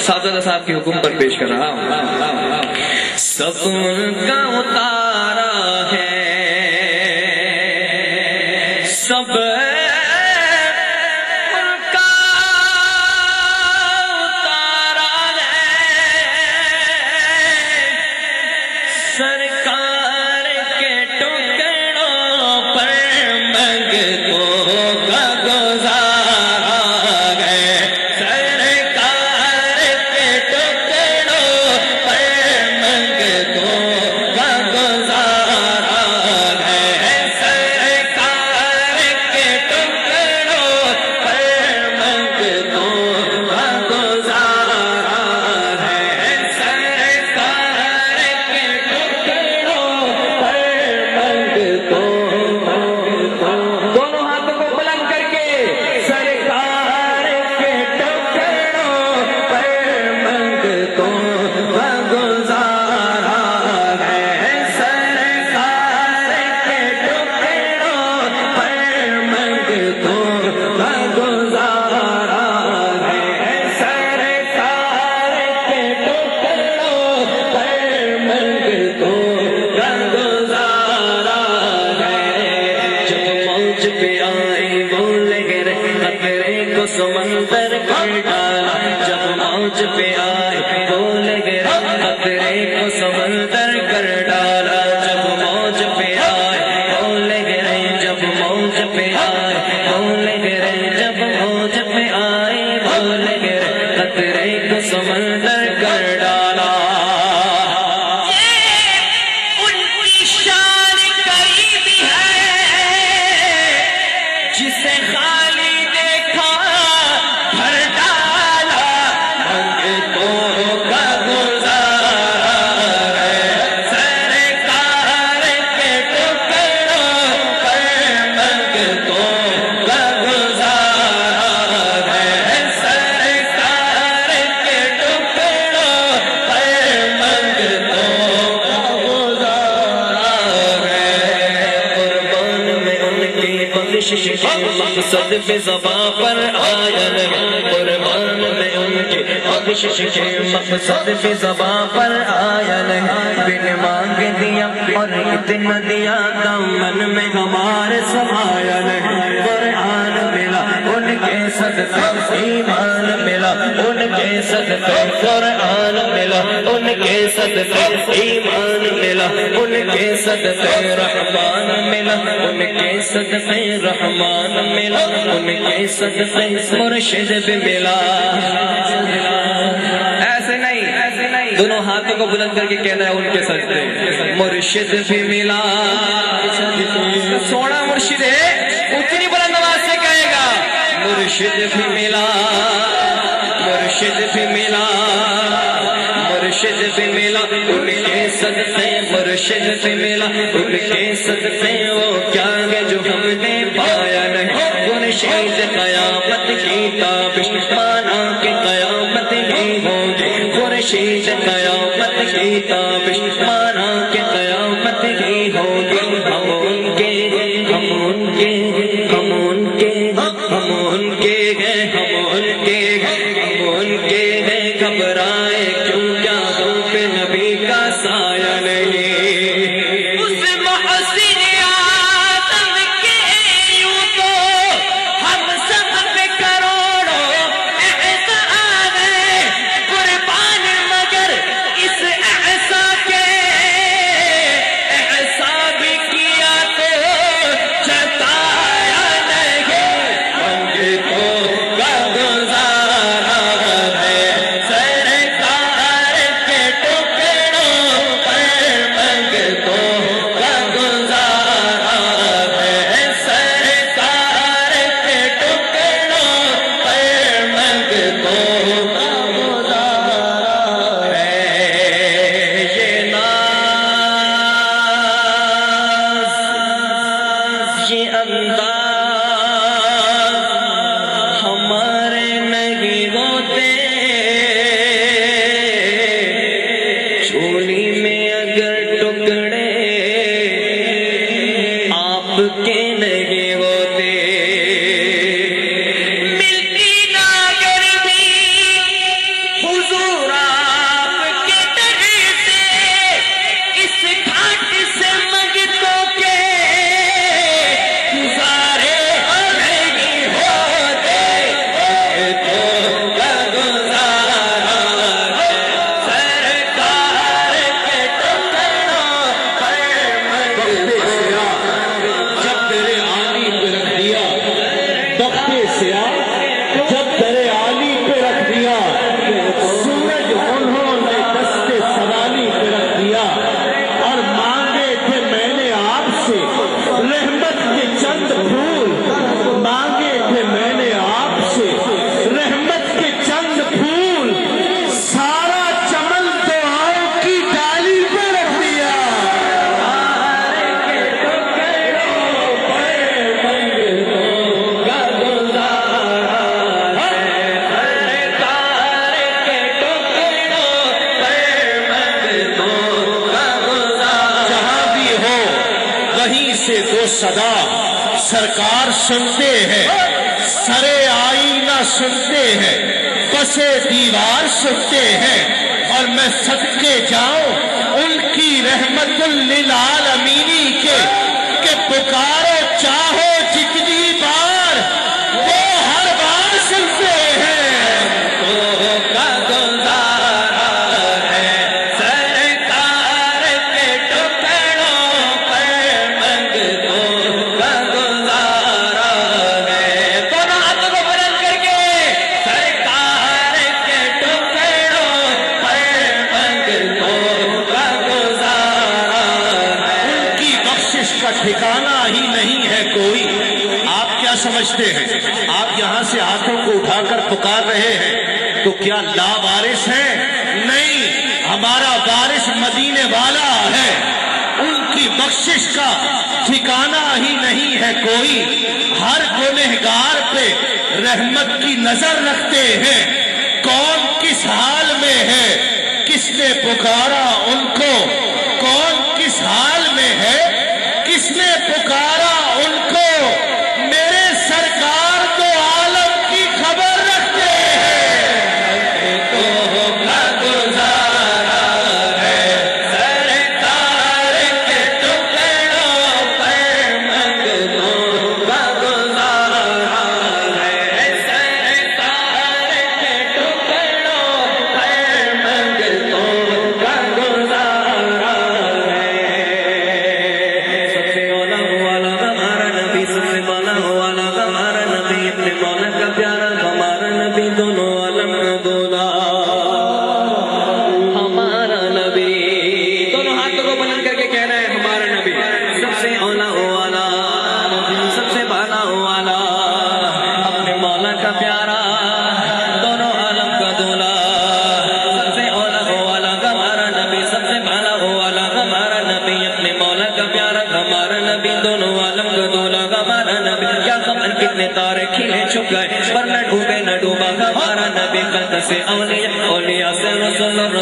سازادہ صاحب کے حکم پر پیش کر رہا ہوں۔ سب کا گرے کو سمندر کر ڈالا جب موج پہ آئے بول گرے خطرے کو سمندر کر ڈالا۔ قربان میں ان کی بخشش کے مقصد پہ زباں پر آیا نہیں بن مانگ دیا اور اتنا دیا دامن میں ہمارے سمایا نہیں ان کے صدقے ایمان ملا ان کے صدقے قرآن ملا ان کے صدقے ایمان ملا ان کے صدقے رحمان ملا ان کے صدقے رحمان ملا ان کے صدقے مرشد بھی ملا۔ ایسے نہیں، دونوں ہاتھوں کو بلند کر کے کہنا ہے ان کے صدقے مرشد بھی ملا۔ سونا مرشد ہے، اتنی بلند آواز مرشد بھی ملا، مرشد بھی ملا، مرشد بھی ملا، ان کے صدقے مرشد بھی ملا، ان کے صدقے وہ کیا ہے جو ہم نے پایا نہیں۔ مرشد قیامت کی تابش، مانا کہ قیامت ہی ہوگی مرشد قیامت کی تابش صدا سرکار سنتے ہیں، سرے آئینہ سنتے ہیں، پسے دیوار سنتے ہیں، اور میں صدقے جاؤں، ان کی رحمت للعالمین ہمارا وارث مدینے والا ہے۔ ان کی بخشش کا ٹھکانہ ہی نہیں ہے کوئی۔ ہر گنہگار پہ رحمت کی نظر رکھتے ہیں۔ کون کس حال میں ہے؟ کس نے پکارا ان کو؟ کون کس حال میں ہے؟ کس نے پکارا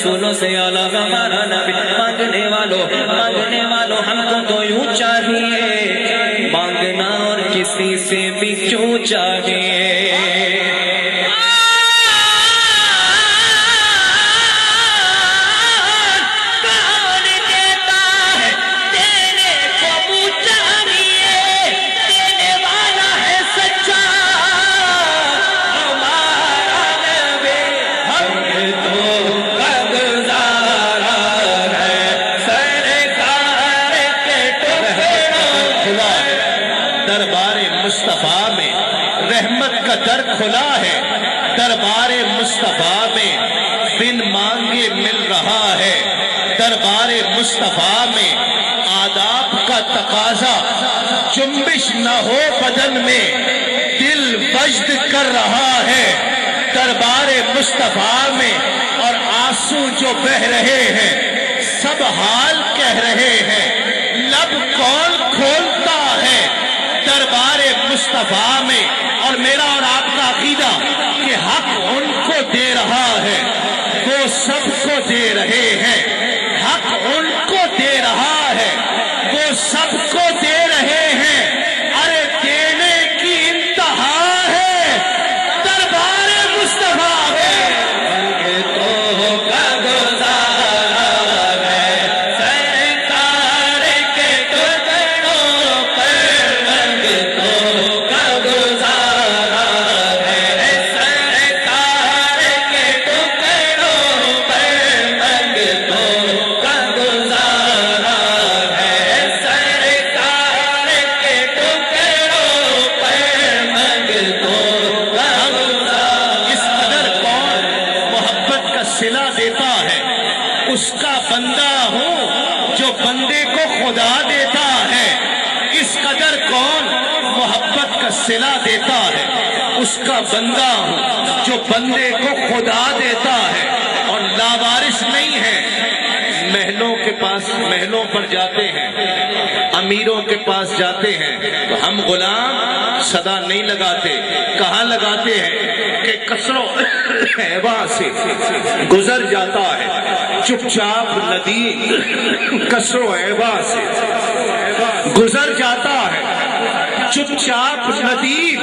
رسولوں سے اعلیٰ ہمارا نبی مانگنے والوں مانگنے والوں ہم کو تو یوں چاہیے۔ مانگنا اور کسی سے بھی کیوں چاہیے؟ کھلا ہے، دربار مصطفیٰ میں بن مانگے مل رہا ہے۔ دربار مصطفیٰ میں آداب کا تقاضا، جنبش نہ ہو بدن میں، دل وجد کر رہا ہے۔ دربار مصطفیٰ میں اور آنسو جو بہ رہے ہیں، سب حال کہہ رہے ہیں۔ لب کون کھولتا ہے؟ دربار مصطفیٰ میں میرا اور آپ کا عقیدہ کہ حق ان کو دے رہا ہے، وہ سب کو دے رہے ہیں۔ سلا دیتا ہے۔ اس کا بندہ ہوں جو بندے کو خدا دیتا ہے۔ اور لاوارش نہیں ہے۔ محلوں کے پاس محلوں پر جاتے ہیں۔ امیروں کے پاس جاتے ہیں۔ تو ہم غلام صدا نہیں لگاتے۔ کہاں لگاتے ہیں؟ کہ کسروں سے گزر جاتا ہے۔ چپ چاپ ندی کسروں سے گزر جاتا ہے چپ چاپ ندی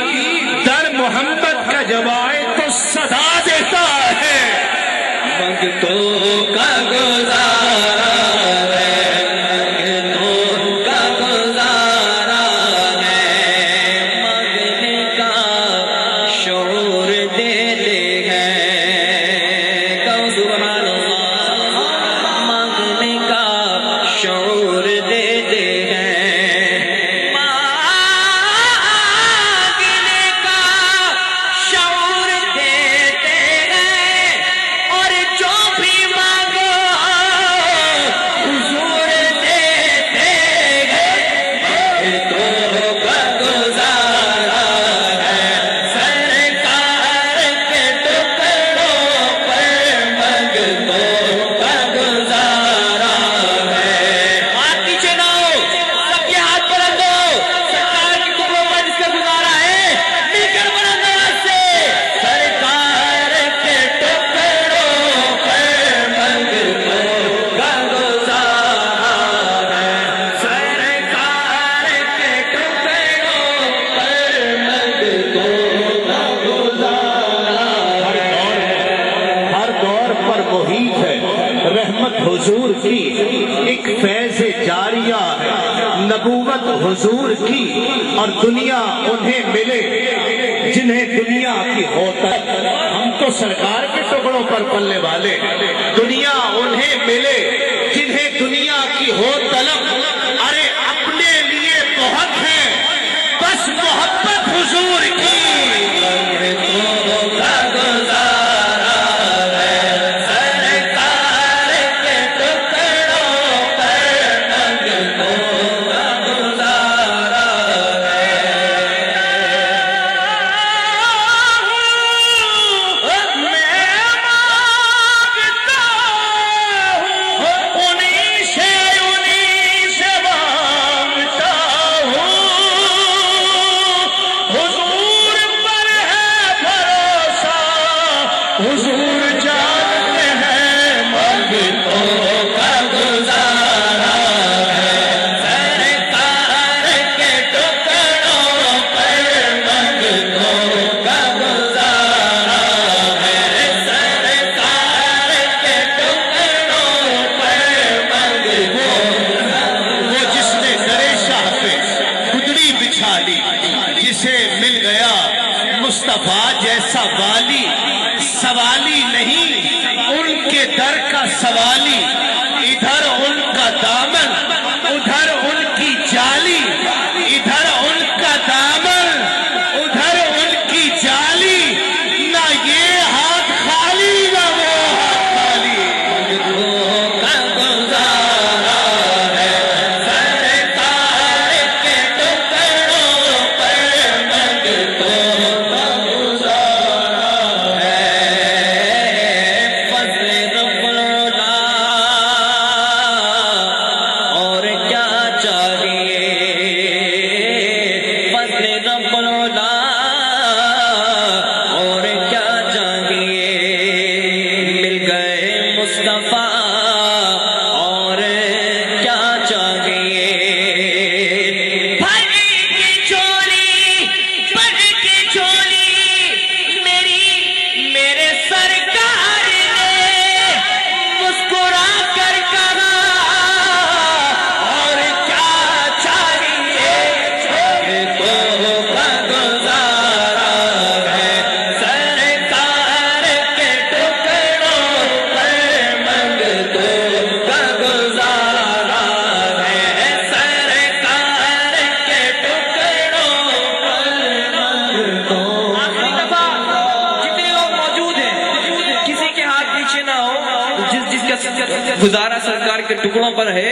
در محمد کا جوائے تو صدا دیتا ہے۔ منگتوں کا گزار دی اور دنیا انہیں ملے جنہیں دنیا کی ہوتا ہے۔ ہم تو سرکار کے ٹکڑوں پر پلنے والے۔ دنیا انہیں ملے جنہیں دنیا کی ہو طلب۔ آنکڑوں پر ہے۔